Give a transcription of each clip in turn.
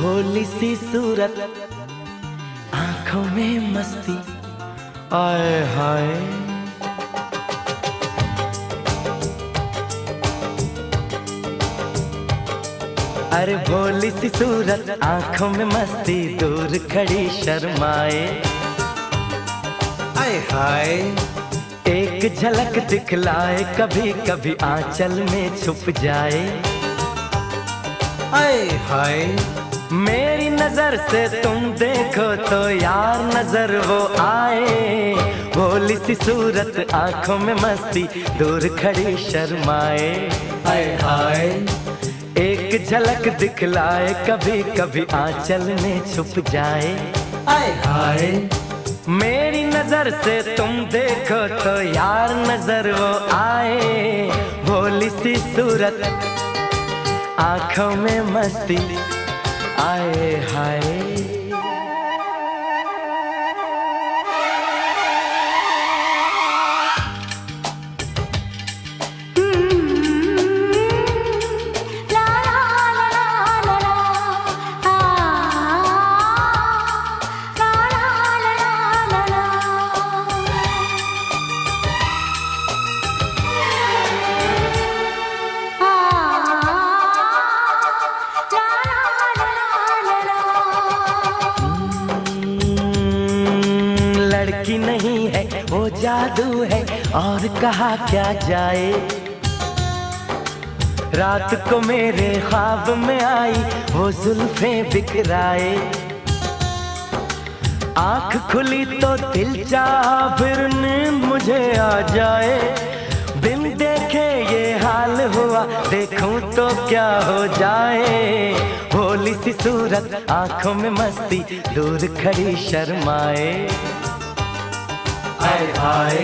भोली सी सूरत, आँखों में मस्ती, आए हाय। अरे भोली सी सूरत, आँखों में मस्ती, दूर खड़ी शर्माए। आए हाय। एक झलक दिखलाए कभी कभी आंचल में छुप जाए। आए हाय। मेरी नज़र से तुम देखो तो यार नज़र वो आए। भोली सी सूरत आँखों में मस्ती, दूर खड़ी शर्माए। आए हाय, एक झलक दिखलाए कभी कभी आंचल में छुप जाए। आए हाय, मेरी नज़र से तुम देखो तो यार नज़र वो आए। भोली सी सूरत आँखों में मस्ती आए हाय। लड़की नहीं है, वो जादू है। और कहा क्या जाए? रात को मेरे ख्वाब में आई, वो जुल्फे बिखराए। आँख खुली तो दिल चाह फिर मुझे आ जाए। बिन देखे ये हाल हुआ, देखूँ तो क्या हो जाए। भोली सी सूरत आँखों में मस्ती, दूर खड़ी शर्माए। आए हाय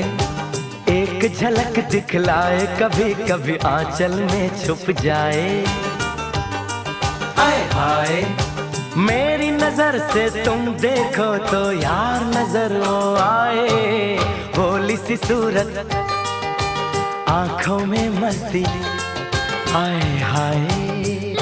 एक झलक दिखलाए कभी कभी आंचल में छुप जाए। आए हाय मेरी नज़र से तुम देखो तो यार नज़र वो आए। भोली सी सूरत आँखों में मस्ती आए हाय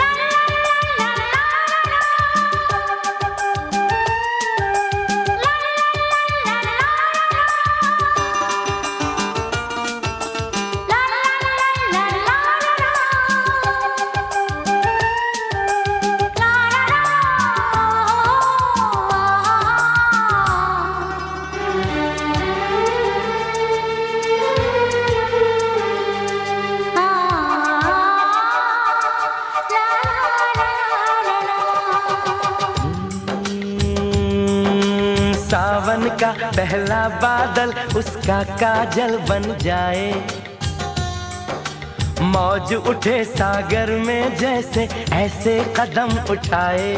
का पहला बादल उसका काजल बन जाए। मौज उठे सागर में जैसे ऐसे कदम उठाए।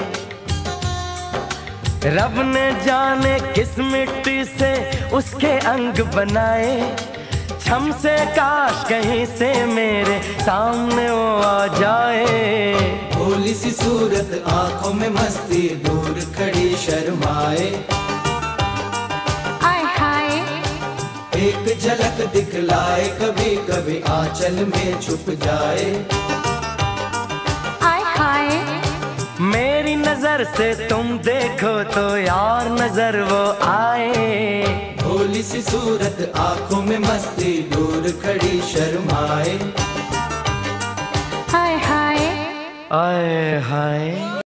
रब ने जाने किस मिट्टी से उसके अंग बनाए। छम से काश कहीं से मेरे सामने वो आ जाए। भोली सी सूरत आँखों में मस्ती, दूर खड़ी शर्माए। एक झलक दिखलाए कभी कभी आंचल में छुप जाए। आय हाय। मेरी नज़र से तुम देखो तो यार नज़र वो आए। भोली सी सूरत आँखों में मस्ती दूर खड़ी शर्माए। हाय हाय। आए हाय।